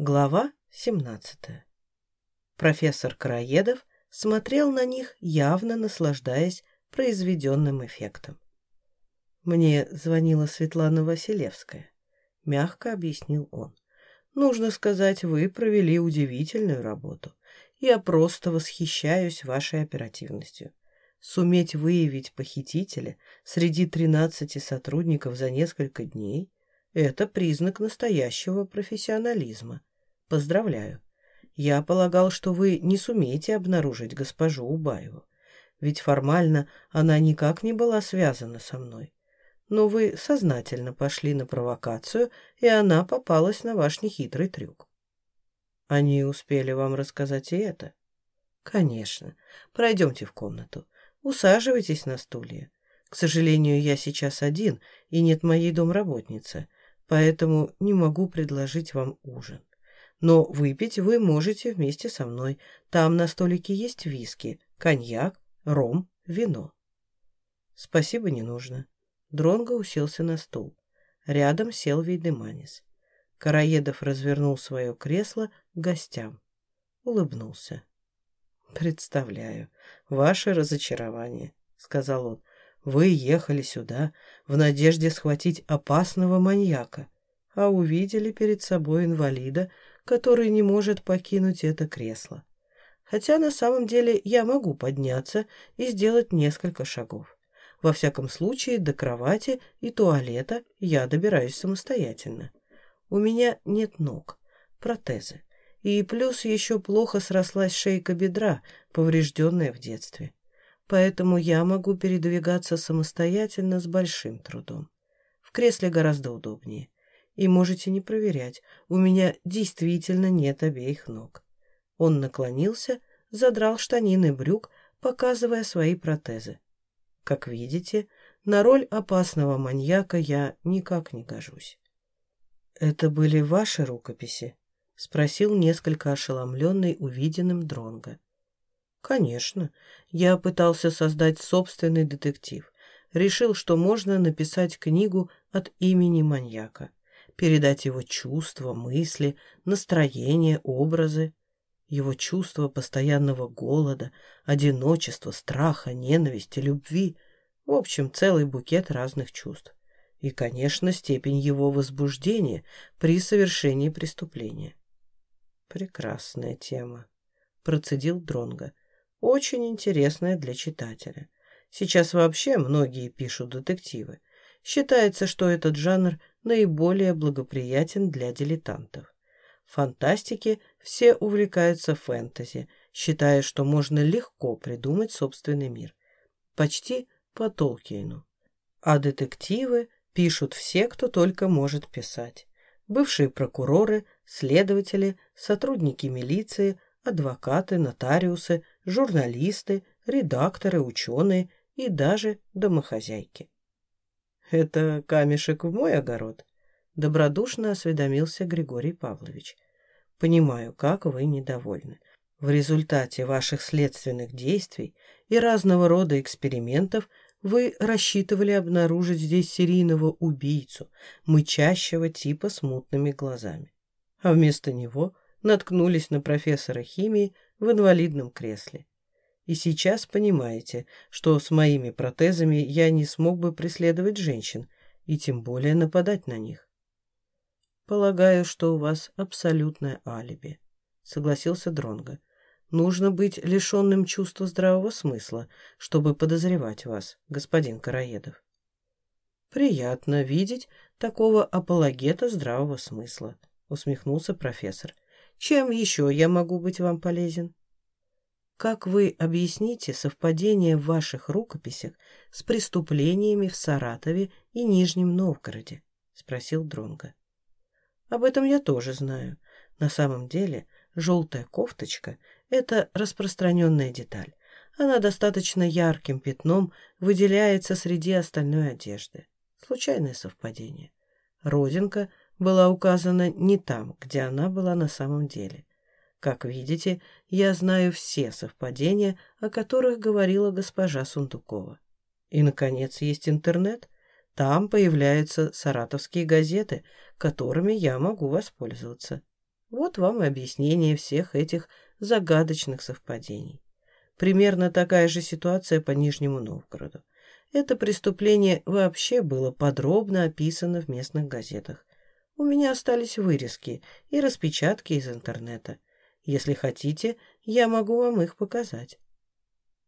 Глава 17. Профессор Караедов смотрел на них, явно наслаждаясь произведенным эффектом. «Мне звонила Светлана Василевская», — мягко объяснил он. «Нужно сказать, вы провели удивительную работу. Я просто восхищаюсь вашей оперативностью. Суметь выявить похитителя среди 13 сотрудников за несколько дней — это признак настоящего профессионализма. Поздравляю. Я полагал, что вы не сумеете обнаружить госпожу Убаеву, ведь формально она никак не была связана со мной. Но вы сознательно пошли на провокацию, и она попалась на ваш нехитрый трюк. Они успели вам рассказать и это? Конечно. Пройдемте в комнату. Усаживайтесь на стулья. К сожалению, я сейчас один, и нет моей домработницы, поэтому не могу предложить вам ужин. Но выпить вы можете вместе со мной. Там на столике есть виски, коньяк, ром, вино. Спасибо, не нужно. Дронго уселся на стул. Рядом сел Вейдеманис. Караедов развернул свое кресло к гостям. Улыбнулся. «Представляю, ваше разочарование», — сказал он. «Вы ехали сюда в надежде схватить опасного маньяка, а увидели перед собой инвалида, который не может покинуть это кресло. Хотя на самом деле я могу подняться и сделать несколько шагов. Во всяком случае, до кровати и туалета я добираюсь самостоятельно. У меня нет ног, протезы. И плюс еще плохо срослась шейка бедра, поврежденная в детстве. Поэтому я могу передвигаться самостоятельно с большим трудом. В кресле гораздо удобнее. И можете не проверять, у меня действительно нет обеих ног. Он наклонился, задрал штанины брюк, показывая свои протезы. Как видите, на роль опасного маньяка я никак не гожусь. «Это были ваши рукописи?» — спросил несколько ошеломленный увиденным Дронго. «Конечно. Я пытался создать собственный детектив. Решил, что можно написать книгу от имени маньяка передать его чувства, мысли, настроение, образы. Его чувство постоянного голода, одиночества, страха, ненависти, любви. В общем, целый букет разных чувств. И, конечно, степень его возбуждения при совершении преступления. «Прекрасная тема», — процедил Дронга. «Очень интересная для читателя. Сейчас вообще многие пишут детективы. Считается, что этот жанр наиболее благоприятен для дилетантов. В фантастике все увлекаются фэнтези, считая, что можно легко придумать собственный мир. Почти по Толкиену. А детективы пишут все, кто только может писать. Бывшие прокуроры, следователи, сотрудники милиции, адвокаты, нотариусы, журналисты, редакторы, ученые и даже домохозяйки. «Это камешек в мой огород?» Добродушно осведомился Григорий Павлович. «Понимаю, как вы недовольны. В результате ваших следственных действий и разного рода экспериментов вы рассчитывали обнаружить здесь серийного убийцу, мычащего типа с мутными глазами. А вместо него наткнулись на профессора химии в инвалидном кресле. И сейчас понимаете, что с моими протезами я не смог бы преследовать женщин и тем более нападать на них. Полагаю, что у вас абсолютное алиби, согласился Дронга. Нужно быть лишенным чувства здравого смысла, чтобы подозревать вас, господин Караедов. Приятно видеть такого апологета здравого смысла, усмехнулся профессор. Чем еще я могу быть вам полезен? Как вы объясните совпадение в ваших рукописях с преступлениями в Саратове и Нижнем Новгороде? спросил Дронга. Об этом я тоже знаю. На самом деле, желтая кофточка – это распространенная деталь. Она достаточно ярким пятном выделяется среди остальной одежды. Случайное совпадение. Родинка была указана не там, где она была на самом деле. Как видите, я знаю все совпадения, о которых говорила госпожа Сундукова. И, наконец, есть интернет. Там появляются саратовские газеты, которыми я могу воспользоваться. Вот вам и объяснение всех этих загадочных совпадений. Примерно такая же ситуация по Нижнему Новгороду. Это преступление вообще было подробно описано в местных газетах. У меня остались вырезки и распечатки из интернета. Если хотите, я могу вам их показать.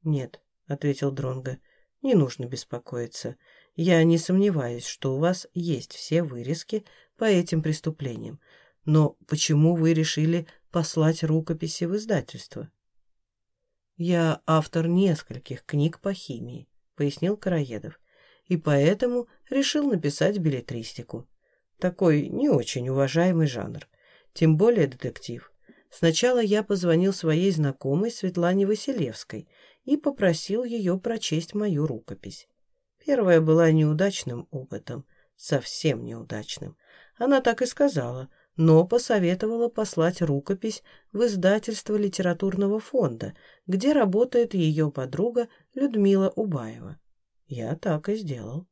Нет, ответил Дронга. Не нужно беспокоиться. Я не сомневаюсь, что у вас есть все вырезки по этим преступлениям. Но почему вы решили послать рукописи в издательство? Я автор нескольких книг по химии, пояснил Караедов, и поэтому решил написать билетристику. Такой не очень уважаемый жанр, тем более детектив. Сначала я позвонил своей знакомой Светлане Василевской и попросил ее прочесть мою рукопись. Первая была неудачным опытом, совсем неудачным. Она так и сказала, но посоветовала послать рукопись в издательство литературного фонда, где работает ее подруга Людмила Убаева. Я так и сделал.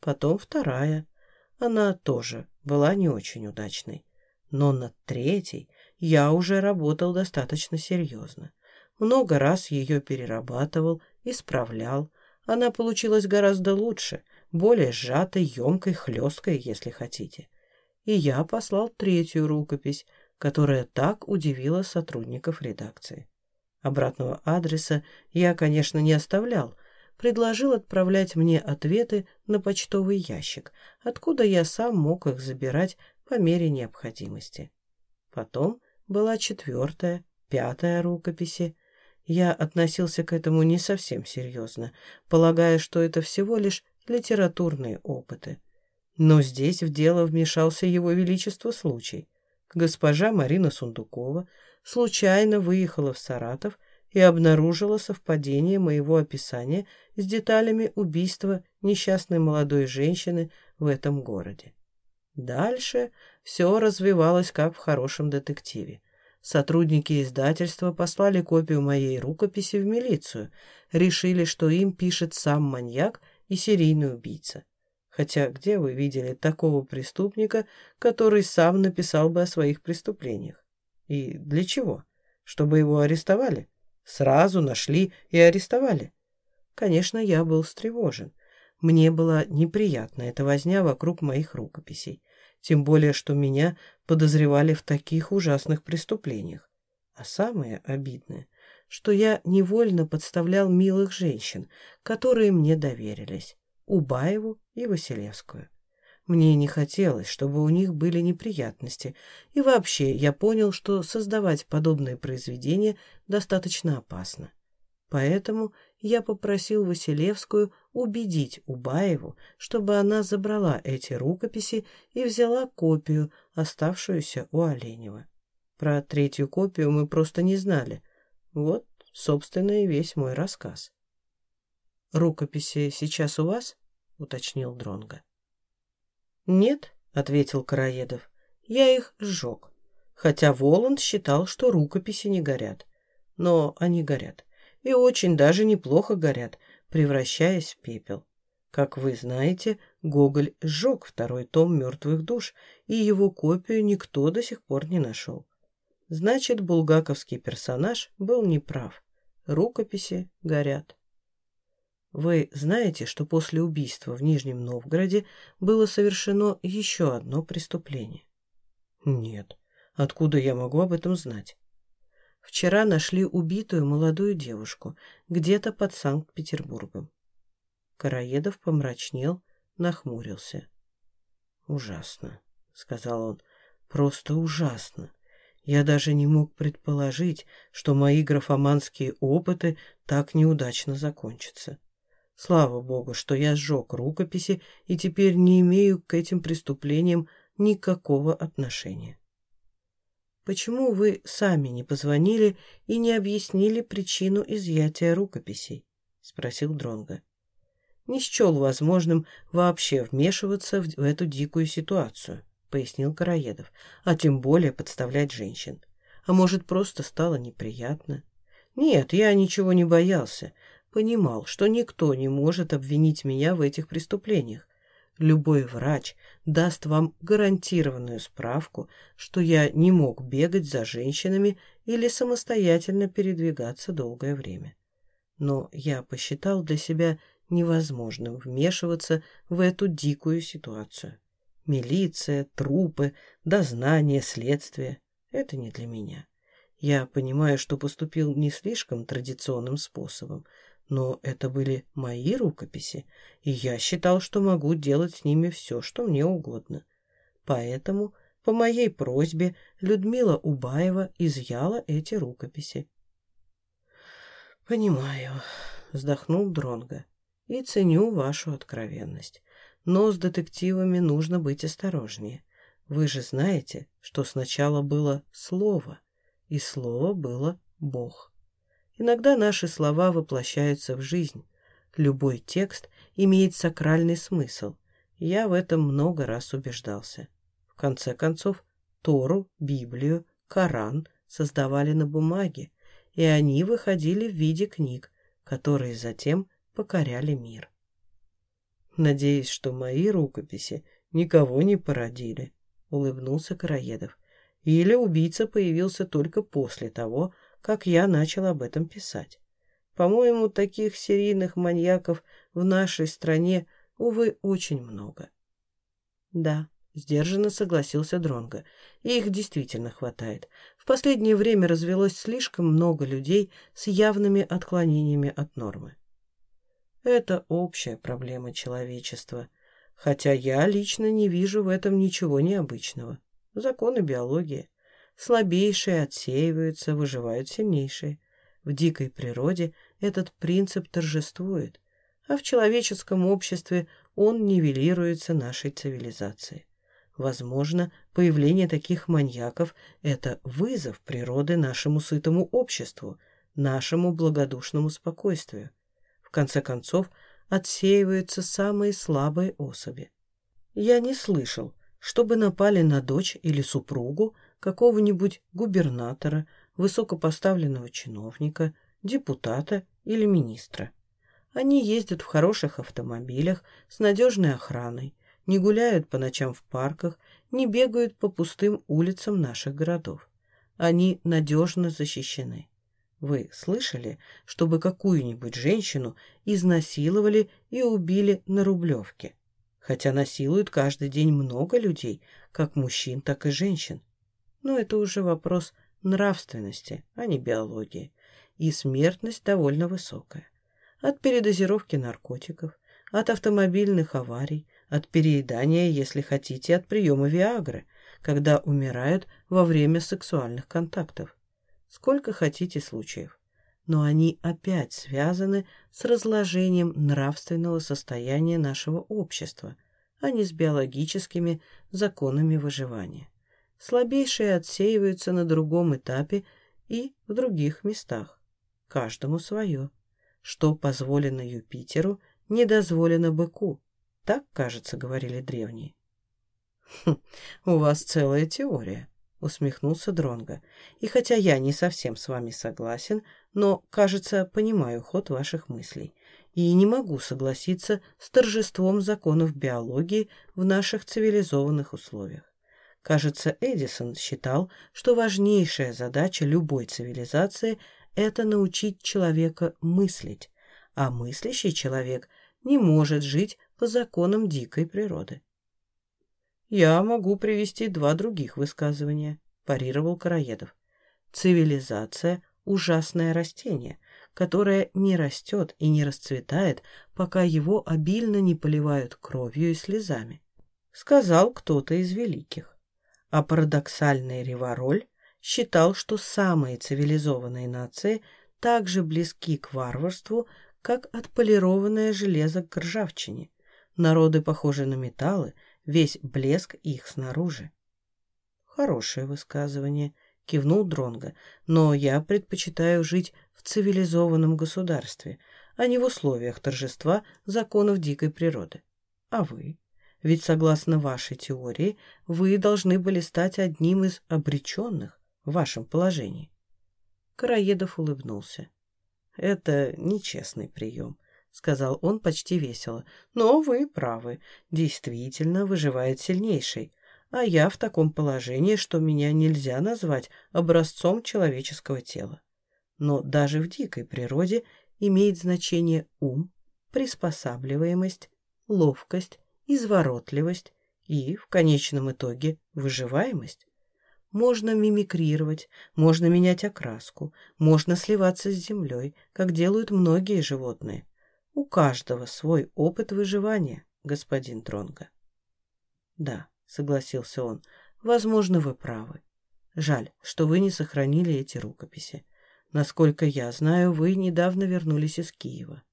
Потом вторая. Она тоже была не очень удачной. Но над третьей я уже работал достаточно серьезно. Много раз ее перерабатывал, исправлял. Она получилась гораздо лучше, более сжатой, емкой, хлесткой, если хотите. И я послал третью рукопись, которая так удивила сотрудников редакции. Обратного адреса я, конечно, не оставлял, предложил отправлять мне ответы на почтовый ящик, откуда я сам мог их забирать по мере необходимости. Потом была четвертая, пятая рукописи. Я относился к этому не совсем серьезно, полагая, что это всего лишь литературные опыты. Но здесь в дело вмешался его величество случай. Госпожа Марина Сундукова случайно выехала в Саратов и обнаружила совпадение моего описания с деталями убийства несчастной молодой женщины в этом городе. Дальше все развивалось как в хорошем детективе. Сотрудники издательства послали копию моей рукописи в милицию, решили, что им пишет сам маньяк и серийный убийца. Хотя где вы видели такого преступника, который сам написал бы о своих преступлениях? И для чего? Чтобы его арестовали? Сразу нашли и арестовали. Конечно, я был встревожен. Мне была неприятна эта возня вокруг моих рукописей, тем более, что меня подозревали в таких ужасных преступлениях. А самое обидное, что я невольно подставлял милых женщин, которые мне доверились, Убаеву и Василевскую. Мне не хотелось, чтобы у них были неприятности, и вообще я понял, что создавать подобные произведения достаточно опасно. Поэтому я попросил Василевскую убедить Убаеву, чтобы она забрала эти рукописи и взяла копию, оставшуюся у Оленева. Про третью копию мы просто не знали. Вот, собственно, и весь мой рассказ. «Рукописи сейчас у вас?» — уточнил Дронга. «Нет», — ответил Караедов, — «я их сжег. Хотя Воланд считал, что рукописи не горят. Но они горят. И очень даже неплохо горят, превращаясь в пепел. Как вы знаете, Гоголь сжег второй том «Мертвых душ», и его копию никто до сих пор не нашел. Значит, булгаковский персонаж был неправ. Рукописи горят. Вы знаете, что после убийства в Нижнем Новгороде было совершено еще одно преступление? Нет. Откуда я могу об этом знать? Вчера нашли убитую молодую девушку где-то под Санкт-Петербургом. Караедов помрачнел, нахмурился. «Ужасно», — сказал он, — «просто ужасно. Я даже не мог предположить, что мои графоманские опыты так неудачно закончатся. Слава богу, что я сжег рукописи и теперь не имею к этим преступлениям никакого отношения. Почему вы сами не позвонили и не объяснили причину изъятия рукописей? спросил Дронга. Не счел возможным вообще вмешиваться в эту дикую ситуацию, пояснил Караедов, а тем более подставлять женщин. А может, просто стало неприятно? Нет, я ничего не боялся понимал, что никто не может обвинить меня в этих преступлениях. Любой врач даст вам гарантированную справку, что я не мог бегать за женщинами или самостоятельно передвигаться долгое время. Но я посчитал для себя невозможным вмешиваться в эту дикую ситуацию. Милиция, трупы, дознание, следствие — это не для меня. Я понимаю, что поступил не слишком традиционным способом, но это были мои рукописи, и я считал, что могу делать с ними все, что мне угодно. Поэтому, по моей просьбе, Людмила Убаева изъяла эти рукописи. «Понимаю», — вздохнул Дронга, — «и ценю вашу откровенность. Но с детективами нужно быть осторожнее. Вы же знаете, что сначала было слово, и слово было Бог». Иногда наши слова воплощаются в жизнь. Любой текст имеет сакральный смысл. Я в этом много раз убеждался. В конце концов, Тору, Библию, Коран создавали на бумаге, и они выходили в виде книг, которые затем покоряли мир. «Надеюсь, что мои рукописи никого не породили», — улыбнулся Караедов. «Или убийца появился только после того, как я начал об этом писать. По-моему, таких серийных маньяков в нашей стране, увы, очень много. Да, сдержанно согласился Дронго. И их действительно хватает. В последнее время развелось слишком много людей с явными отклонениями от нормы. Это общая проблема человечества, хотя я лично не вижу в этом ничего необычного. Законы биологии. Слабейшие отсеиваются, выживают сильнейшие. В дикой природе этот принцип торжествует, а в человеческом обществе он нивелируется нашей цивилизацией. Возможно, появление таких маньяков – это вызов природы нашему сытому обществу, нашему благодушному спокойствию. В конце концов, отсеиваются самые слабые особи. Я не слышал, чтобы напали на дочь или супругу какого-нибудь губернатора, высокопоставленного чиновника, депутата или министра. Они ездят в хороших автомобилях с надежной охраной, не гуляют по ночам в парках, не бегают по пустым улицам наших городов. Они надежно защищены. Вы слышали, чтобы какую-нибудь женщину изнасиловали и убили на Рублевке? Хотя насилуют каждый день много людей, как мужчин, так и женщин. Но это уже вопрос нравственности, а не биологии. И смертность довольно высокая. От передозировки наркотиков, от автомобильных аварий, от переедания, если хотите, от приема Виагры, когда умирают во время сексуальных контактов. Сколько хотите случаев. Но они опять связаны с разложением нравственного состояния нашего общества, а не с биологическими законами выживания слабейшие отсеиваются на другом этапе и в других местах. Каждому свое. Что позволено Юпитеру, не дозволено быку. Так, кажется, говорили древние. «Хм, «У вас целая теория», — усмехнулся Дронго. «И хотя я не совсем с вами согласен, но, кажется, понимаю ход ваших мыслей и не могу согласиться с торжеством законов биологии в наших цивилизованных условиях. Кажется, Эдисон считал, что важнейшая задача любой цивилизации – это научить человека мыслить, а мыслящий человек не может жить по законам дикой природы. «Я могу привести два других высказывания», – парировал Караедов. «Цивилизация – ужасное растение, которое не растет и не расцветает, пока его обильно не поливают кровью и слезами», – сказал кто-то из великих а парадоксальный Ривароль считал, что самые цивилизованные нации так же близки к варварству, как отполированное железо к ржавчине. Народы похожи на металлы, весь блеск их снаружи. Хорошее высказывание, кивнул Дронга, но я предпочитаю жить в цивилизованном государстве, а не в условиях торжества законов дикой природы. А вы? Ведь, согласно вашей теории, вы должны были стать одним из обреченных в вашем положении. Караедов улыбнулся. Это нечестный прием. сказал он почти весело. «Но вы правы. Действительно, выживает сильнейший. А я в таком положении, что меня нельзя назвать образцом человеческого тела. Но даже в дикой природе имеет значение ум, приспосабливаемость, ловкость, изворотливость и, в конечном итоге, выживаемость. Можно мимикрировать, можно менять окраску, можно сливаться с землей, как делают многие животные. У каждого свой опыт выживания, господин Тронга. Да, согласился он, возможно, вы правы. Жаль, что вы не сохранили эти рукописи. Насколько я знаю, вы недавно вернулись из Киева.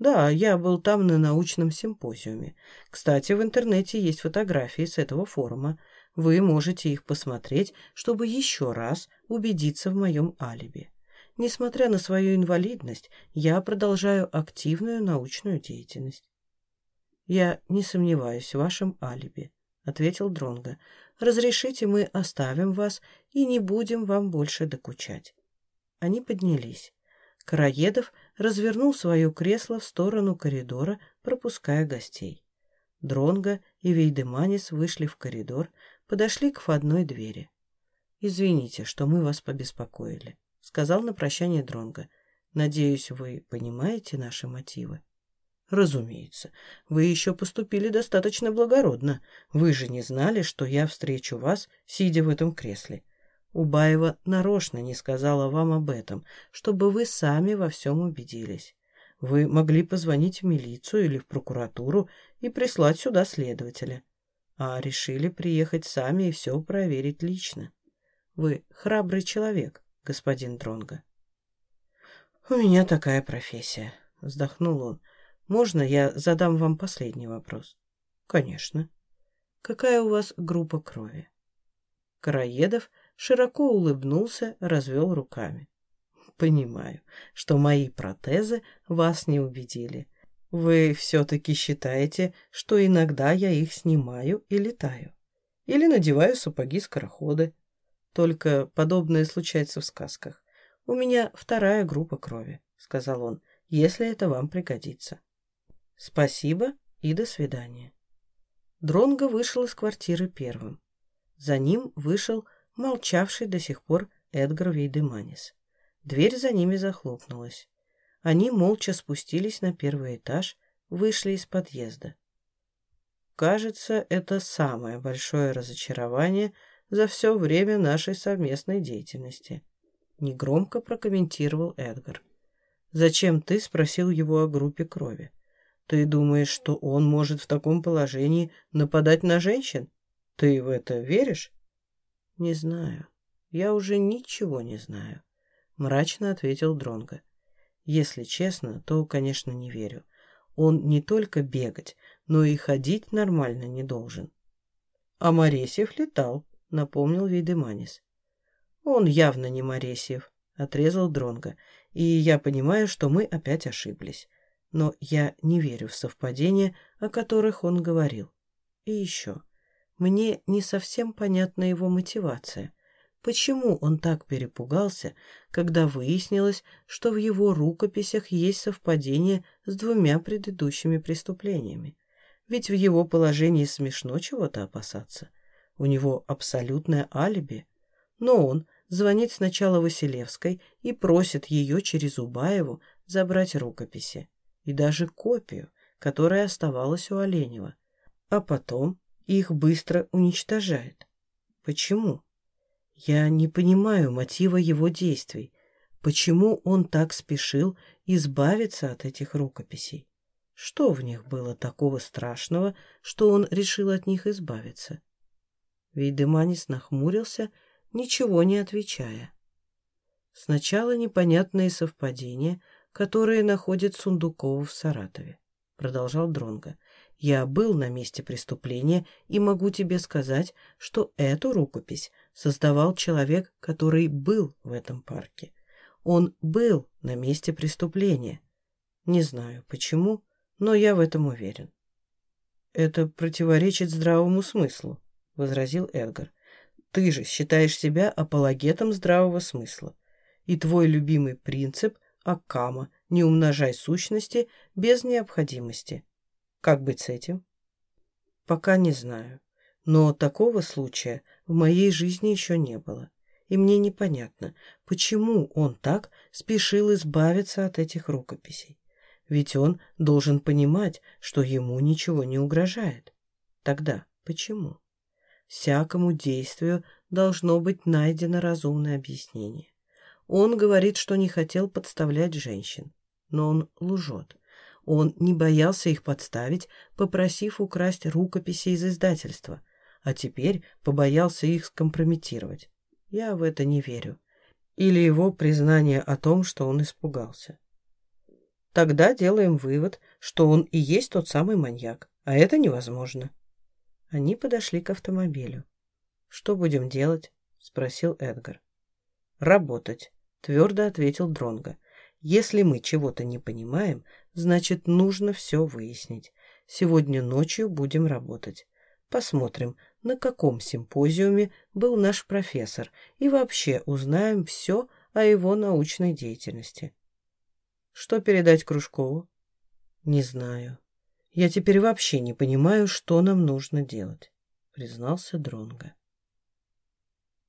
Да, я был там на научном симпозиуме. Кстати, в интернете есть фотографии с этого форума. Вы можете их посмотреть, чтобы еще раз убедиться в моем алиби. Несмотря на свою инвалидность, я продолжаю активную научную деятельность. «Я не сомневаюсь в вашем алиби», — ответил Дронго. «Разрешите, мы оставим вас и не будем вам больше докучать». Они поднялись. Караедов развернул свое кресло в сторону коридора, пропуская гостей. Дронго и Вейдеманис вышли в коридор, подошли к входной двери. «Извините, что мы вас побеспокоили», — сказал на прощание Дронга. «Надеюсь, вы понимаете наши мотивы?» «Разумеется. Вы еще поступили достаточно благородно. Вы же не знали, что я встречу вас, сидя в этом кресле. Убаева нарочно не сказала вам об этом, чтобы вы сами во всем убедились. Вы могли позвонить в милицию или в прокуратуру и прислать сюда следователя. А решили приехать сами и все проверить лично. Вы храбрый человек, господин Дронго. «У меня такая профессия», — вздохнул он. «Можно я задам вам последний вопрос?» «Конечно». «Какая у вас группа крови?» Караедов широко улыбнулся, развел руками. «Понимаю, что мои протезы вас не убедили. Вы все-таки считаете, что иногда я их снимаю и летаю. Или надеваю сапоги-скороходы. Только подобное случается в сказках. У меня вторая группа крови, сказал он, если это вам пригодится. Спасибо и до свидания. Дронго вышел из квартиры первым. За ним вышел молчавший до сих пор Эдгар Вейдеманис. Дверь за ними захлопнулась. Они молча спустились на первый этаж, вышли из подъезда. Кажется, это самое большое разочарование – за все время нашей совместной деятельности», — негромко прокомментировал Эдгар. «Зачем ты спросил его о группе крови? Ты думаешь, что он может в таком положении нападать на женщин? Ты в это веришь?» «Не знаю. Я уже ничего не знаю», — мрачно ответил Дронго. «Если честно, то, конечно, не верю. Он не только бегать, но и ходить нормально не должен». А Моресьев летал, — напомнил Вейдеманис. «Он явно не Моресьев», — отрезал Дронга, «и я понимаю, что мы опять ошиблись. Но я не верю в совпадения, о которых он говорил. И еще. Мне не совсем понятна его мотивация. Почему он так перепугался, когда выяснилось, что в его рукописях есть совпадение с двумя предыдущими преступлениями? Ведь в его положении смешно чего-то опасаться. У него абсолютное алиби. Но он звонит сначала Василевской и просит ее через Убаеву забрать рукописи. И даже копию, которая оставалась у Оленева. А потом их быстро уничтожает. Почему? Я не понимаю мотива его действий. Почему он так спешил избавиться от этих рукописей? Что в них было такого страшного, что он решил от них избавиться? Вейдеманис нахмурился, ничего не отвечая. Сначала непонятные совпадения, которые находят Сундукова в Саратове, продолжал Дронга. Я был на месте преступления и могу тебе сказать, что эту рукопись создавал человек, который был в этом парке. Он был на месте преступления. Не знаю почему, но я в этом уверен. Это противоречит здравому смыслу, возразил Эдгар. «Ты же считаешь себя апологетом здравого смысла. И твой любимый принцип Аккама, не умножай сущности без необходимости. Как быть с этим? Пока не знаю. Но такого случая в моей жизни еще не было. И мне непонятно, почему он так спешил избавиться от этих рукописей. Ведь он должен понимать, что ему ничего не угрожает. Тогда почему? Всякому действию должно быть найдено разумное объяснение. Он говорит, что не хотел подставлять женщин, но он лжет. Он не боялся их подставить, попросив украсть рукописи из издательства, а теперь побоялся их скомпрометировать. Я в это не верю. Или его признание о том, что он испугался. Тогда делаем вывод, что он и есть тот самый маньяк, а это невозможно. Они подошли к автомобилю. «Что будем делать?» — спросил Эдгар. «Работать», — твердо ответил Дронго. «Если мы чего-то не понимаем, значит, нужно все выяснить. Сегодня ночью будем работать. Посмотрим, на каком симпозиуме был наш профессор, и вообще узнаем все о его научной деятельности. Что передать Кружкову? Не знаю. Я теперь вообще не понимаю, что нам нужно делать, признался Дронго.